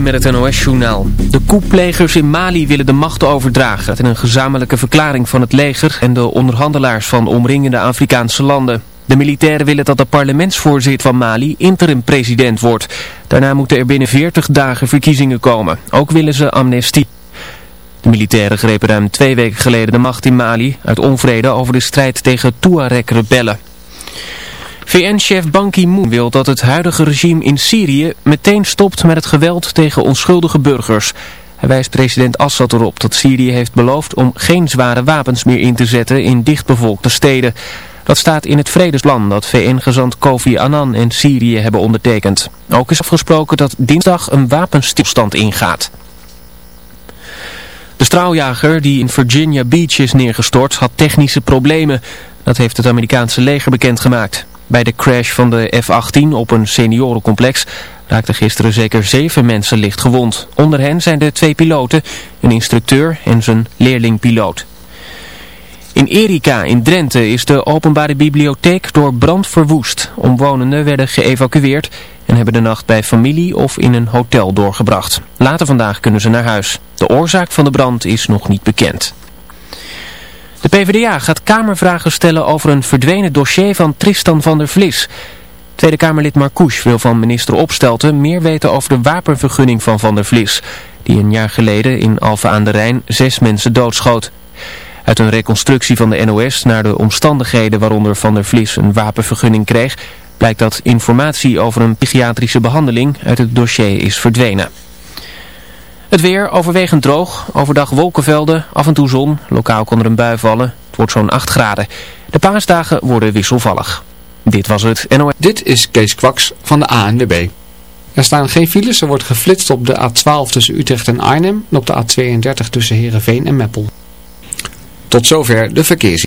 Met het NOS-journaal. De koeplegers in Mali willen de macht overdragen in een gezamenlijke verklaring van het leger en de onderhandelaars van omringende Afrikaanse landen. De militairen willen dat de parlementsvoorzitter van Mali interim-president wordt. Daarna moeten er binnen 40 dagen verkiezingen komen. Ook willen ze amnestie. De militairen grepen ruim twee weken geleden de macht in Mali uit onvrede over de strijd tegen Tuareg-rebellen. VN-chef Ban Ki-moon wil dat het huidige regime in Syrië meteen stopt met het geweld tegen onschuldige burgers. Hij wijst president Assad erop dat Syrië heeft beloofd om geen zware wapens meer in te zetten in dichtbevolkte steden. Dat staat in het vredesplan dat VN-gezant Kofi Annan en Syrië hebben ondertekend. Ook is afgesproken dat dinsdag een wapenstilstand ingaat. De straaljager die in Virginia Beach is neergestort had technische problemen. Dat heeft het Amerikaanse leger bekendgemaakt. Bij de crash van de F-18 op een seniorencomplex raakten gisteren zeker zeven mensen licht gewond. Onder hen zijn de twee piloten, een instructeur en zijn leerlingpiloot. In Erika in Drenthe is de openbare bibliotheek door brand verwoest. Omwonenden werden geëvacueerd en hebben de nacht bij familie of in een hotel doorgebracht. Later vandaag kunnen ze naar huis. De oorzaak van de brand is nog niet bekend. De PvdA gaat Kamervragen stellen over een verdwenen dossier van Tristan van der Vlis. Tweede Kamerlid Marcouch wil van minister Opstelten meer weten over de wapenvergunning van Van der Vlis, die een jaar geleden in Alphen aan de Rijn zes mensen doodschoot. Uit een reconstructie van de NOS naar de omstandigheden waaronder Van der Vlis een wapenvergunning kreeg, blijkt dat informatie over een psychiatrische behandeling uit het dossier is verdwenen. Het weer overwegend droog, overdag wolkenvelden, af en toe zon, lokaal kon er een bui vallen. Het wordt zo'n 8 graden. De paasdagen worden wisselvallig. Dit was het. Dit is Kees Kwaks van de ANWB. Er staan geen files, er wordt geflitst op de A12 tussen Utrecht en Arnhem en op de A32 tussen Heerenveen en Meppel. Tot zover de verkeers.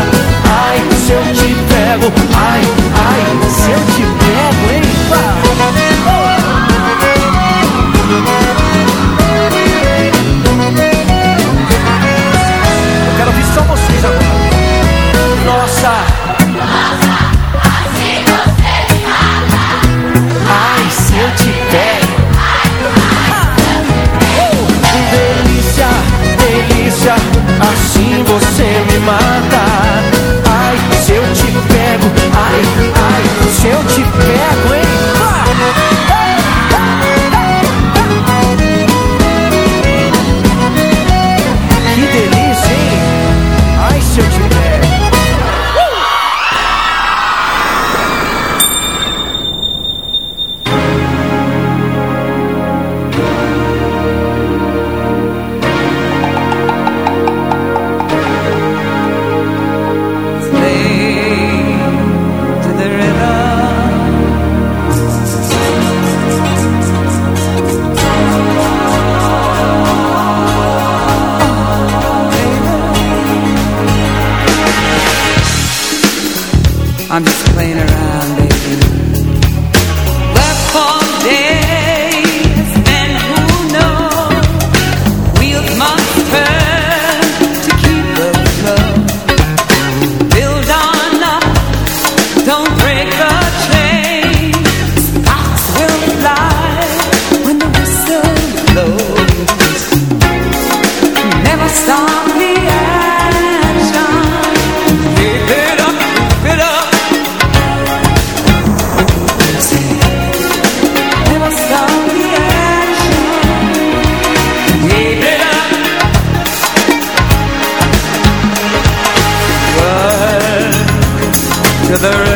to the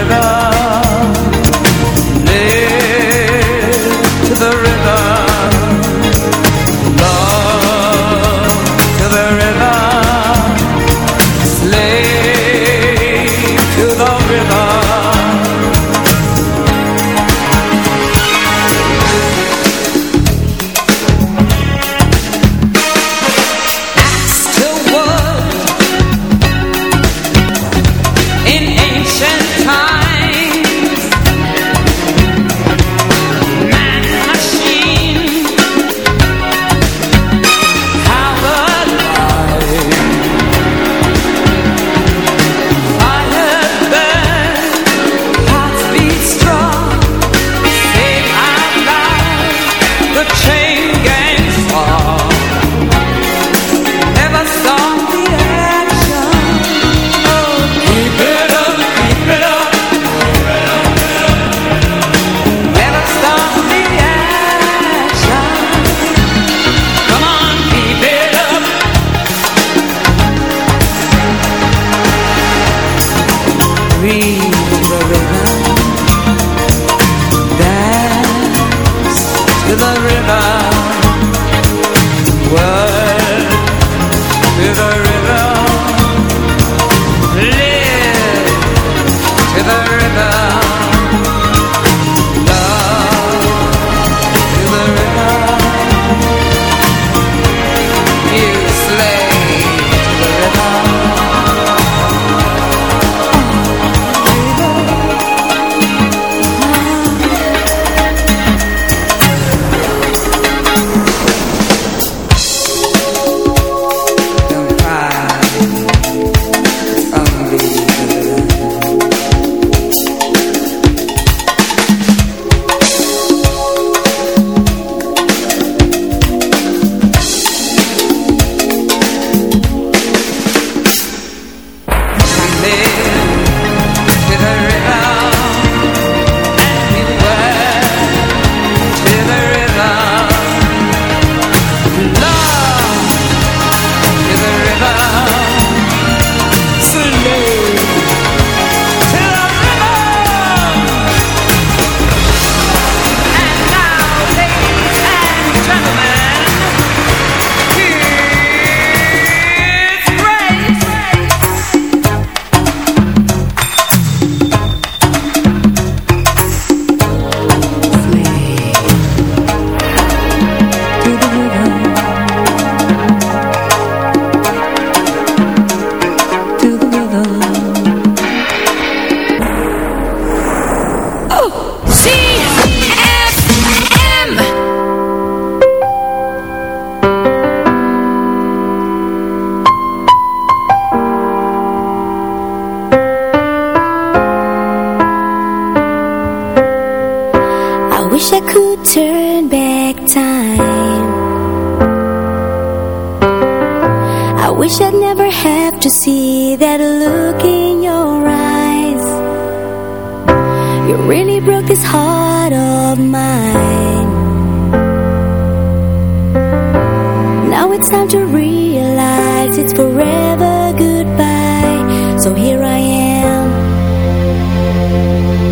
it's time to realize it's forever goodbye. So here I am,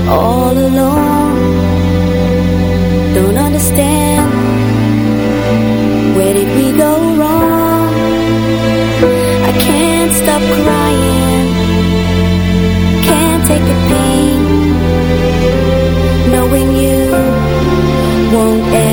all alone. Don't understand, where did we go wrong? I can't stop crying, can't take the pain. Knowing you won't end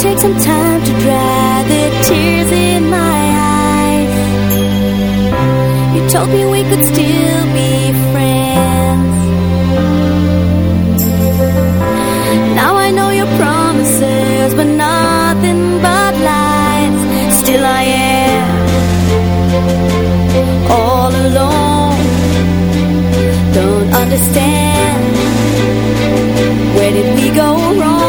take some time to dry the tears in my eyes. You told me we could still be friends. Now I know your promises were nothing but lies. Still I am all alone. Don't understand. Where did we go wrong?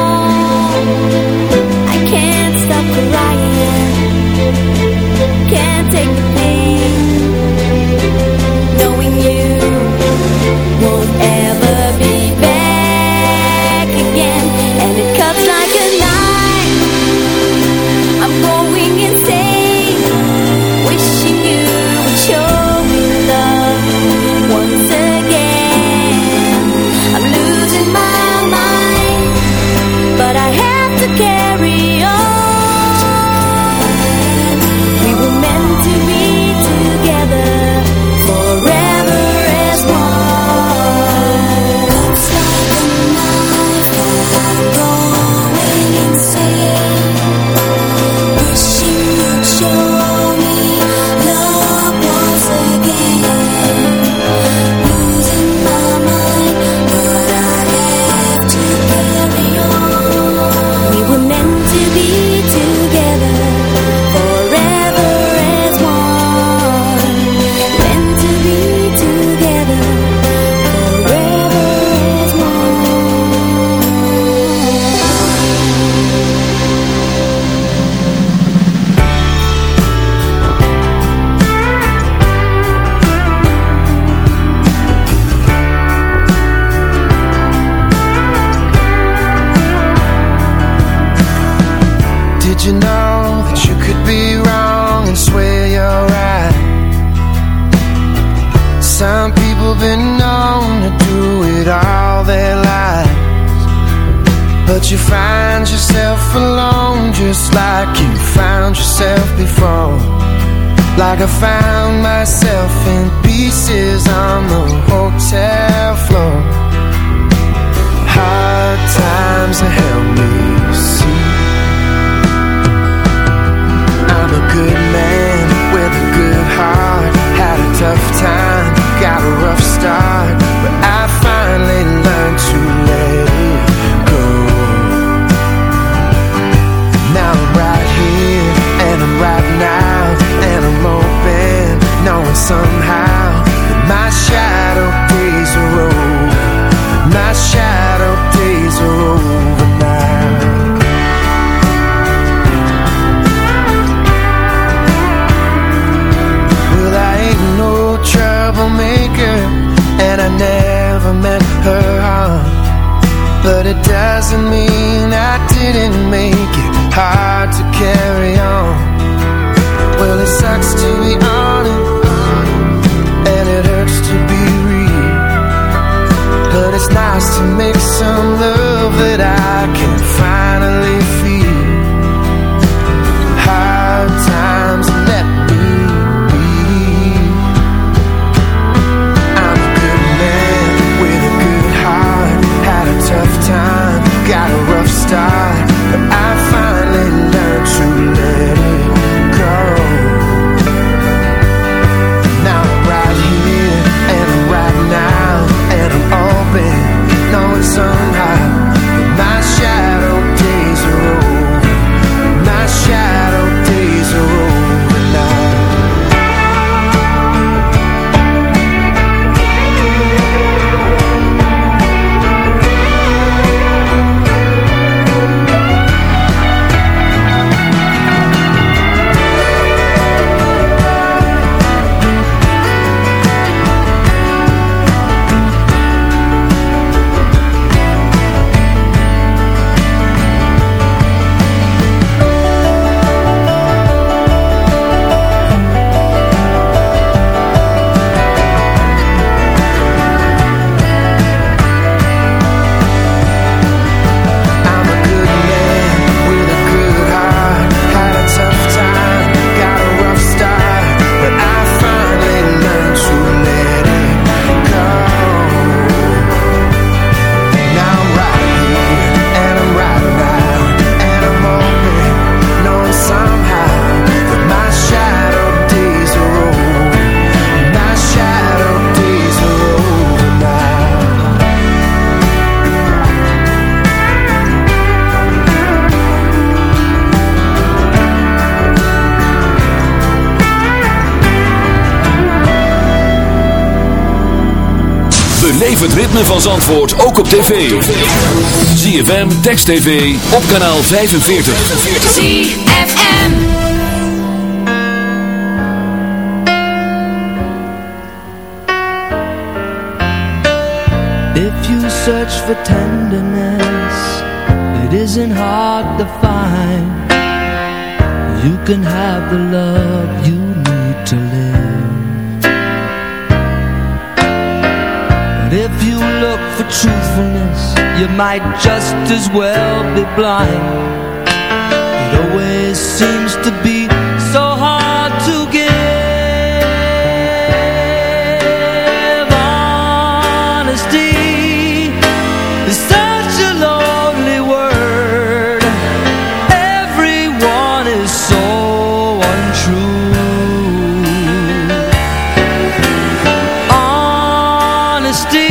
Ritme van Zandvoort ook op tv. ZFM, Text TV, op kanaal 45. ZFM. If you search for tenderness, it isn't hard to find. You can have the love might just as well be blind. It always seems to be so hard to give. Honesty is such a lonely word. Everyone is so untrue. Honesty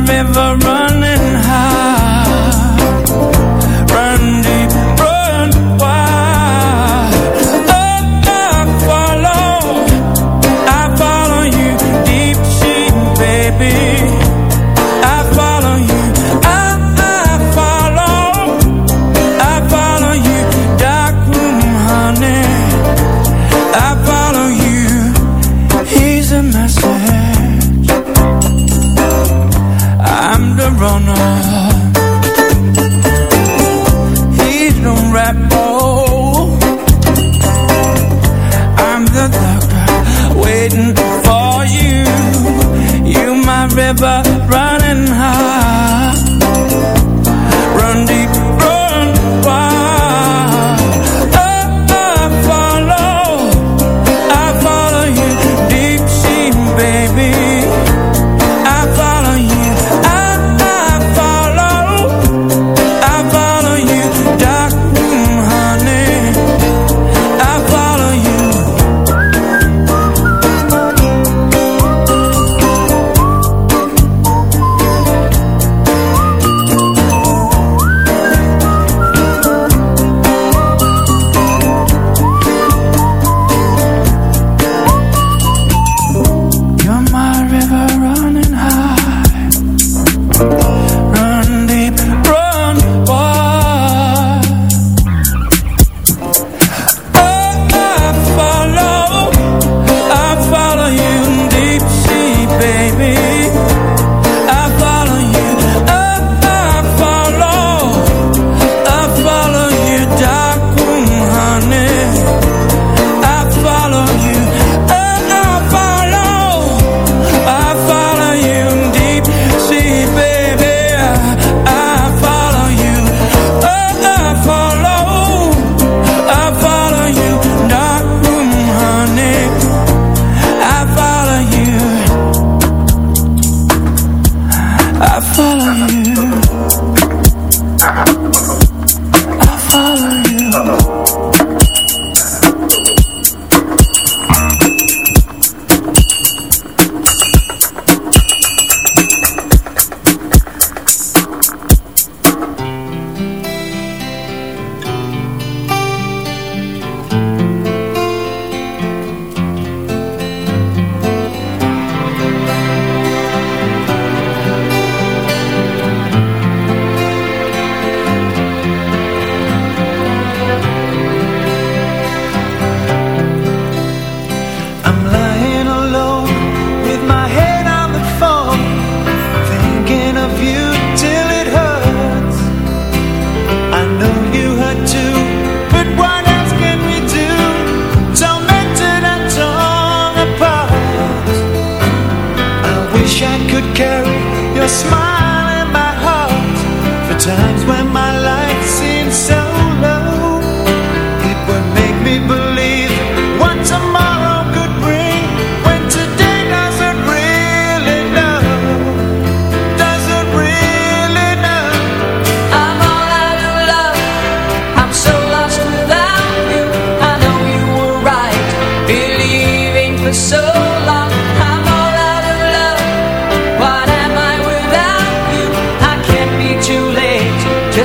river run.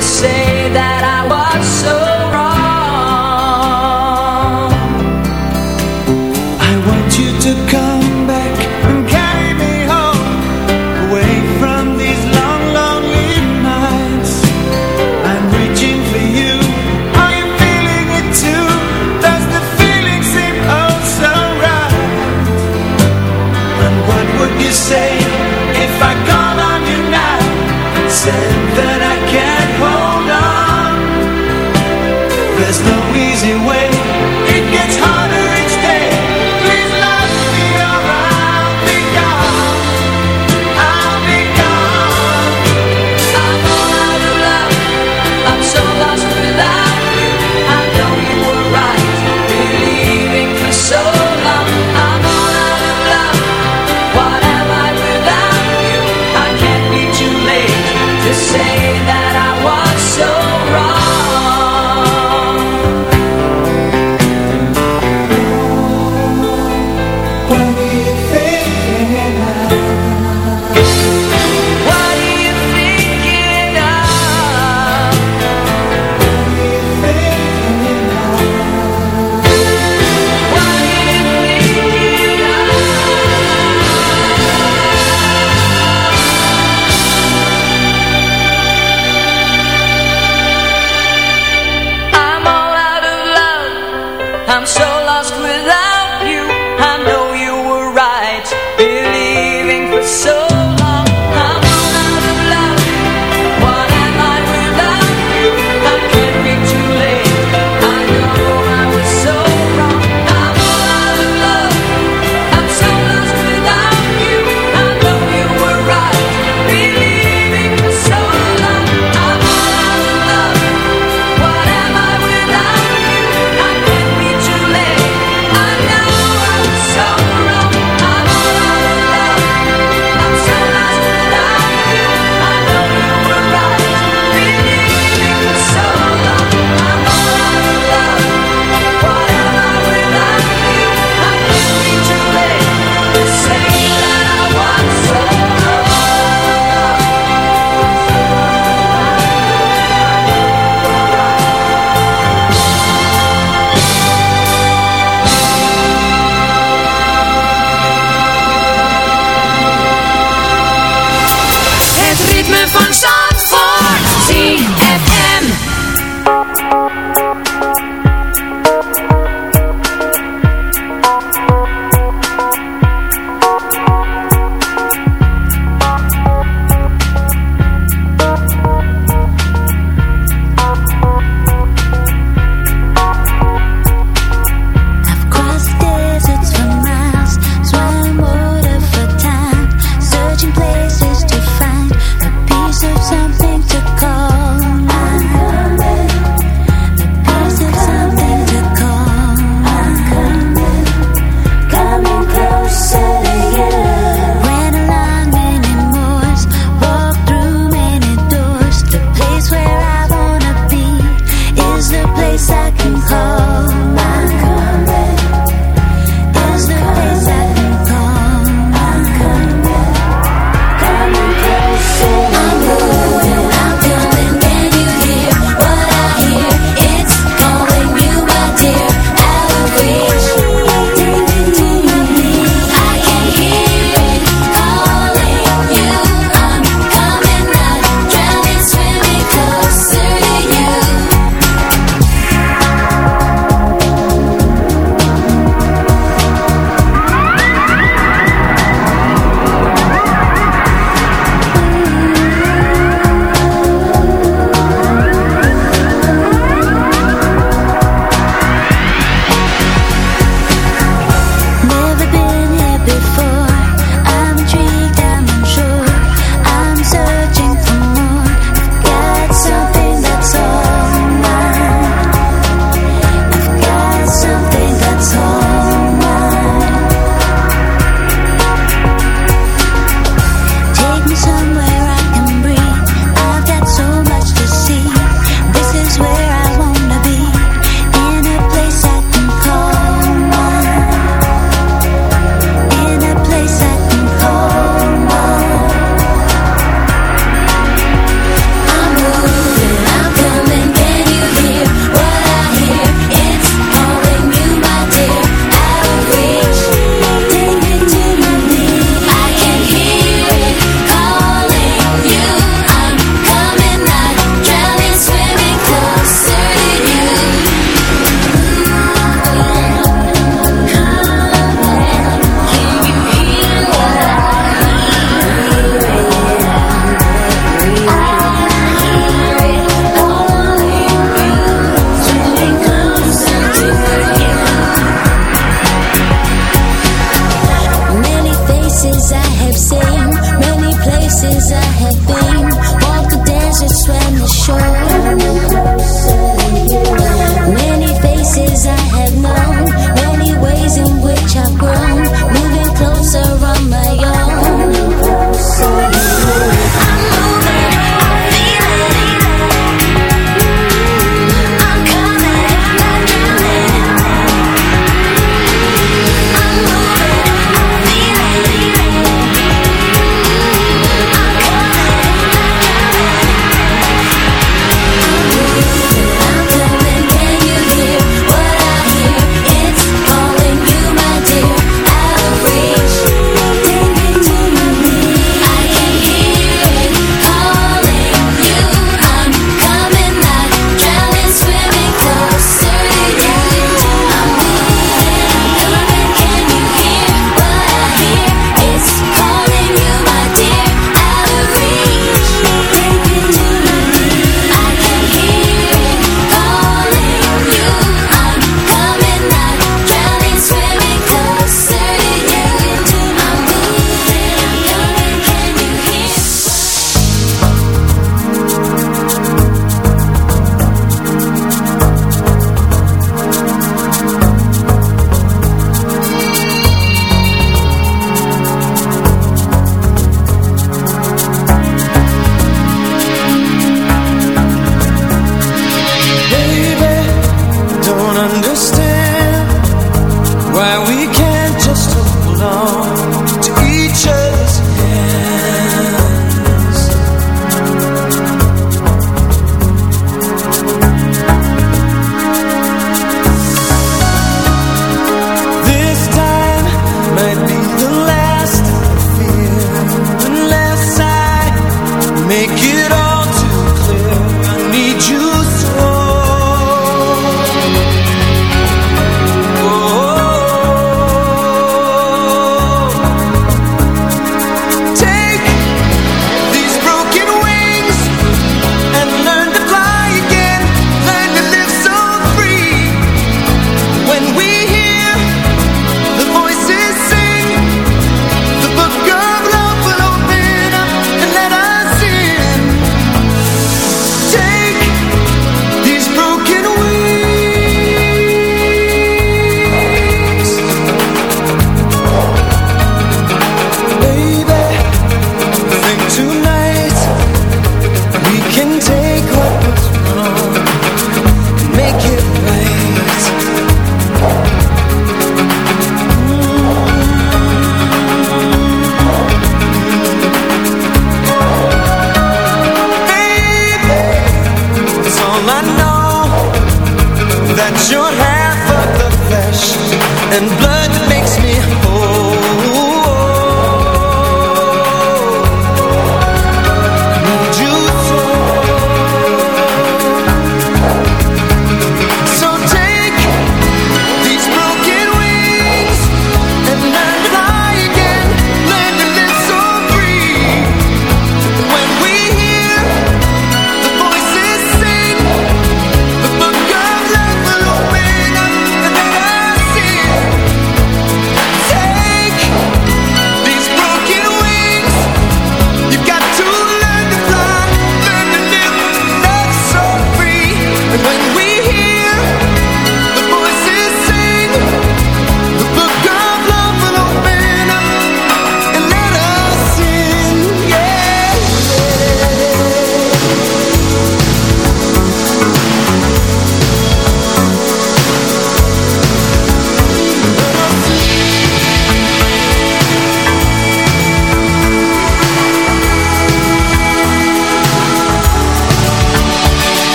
say that I was so wrong I want you to come back and carry me home Away from these long, lonely nights I'm reaching for you Are you feeling it too? Does the feeling seem oh so right? And what would you say if I called on you now and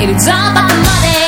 It's all about the money.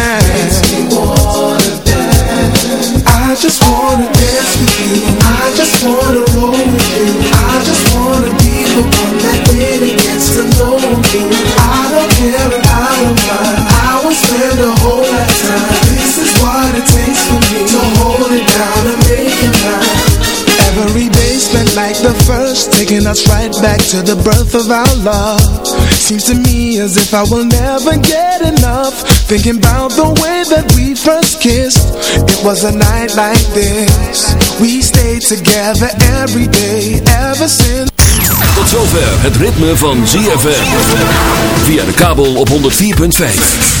I just wanna dance with you. I just wanna roll with you. I just wanna be the one that really gets to know you. I don't care like the first Taking us right back to the birth of our love. Seems to me as if I will never get enough. Thinking about the way that we first kissed. It was a night like this. We stayed together every day Ever since. Tot zover het ritme van ZFM. Via de kabel op 104.5.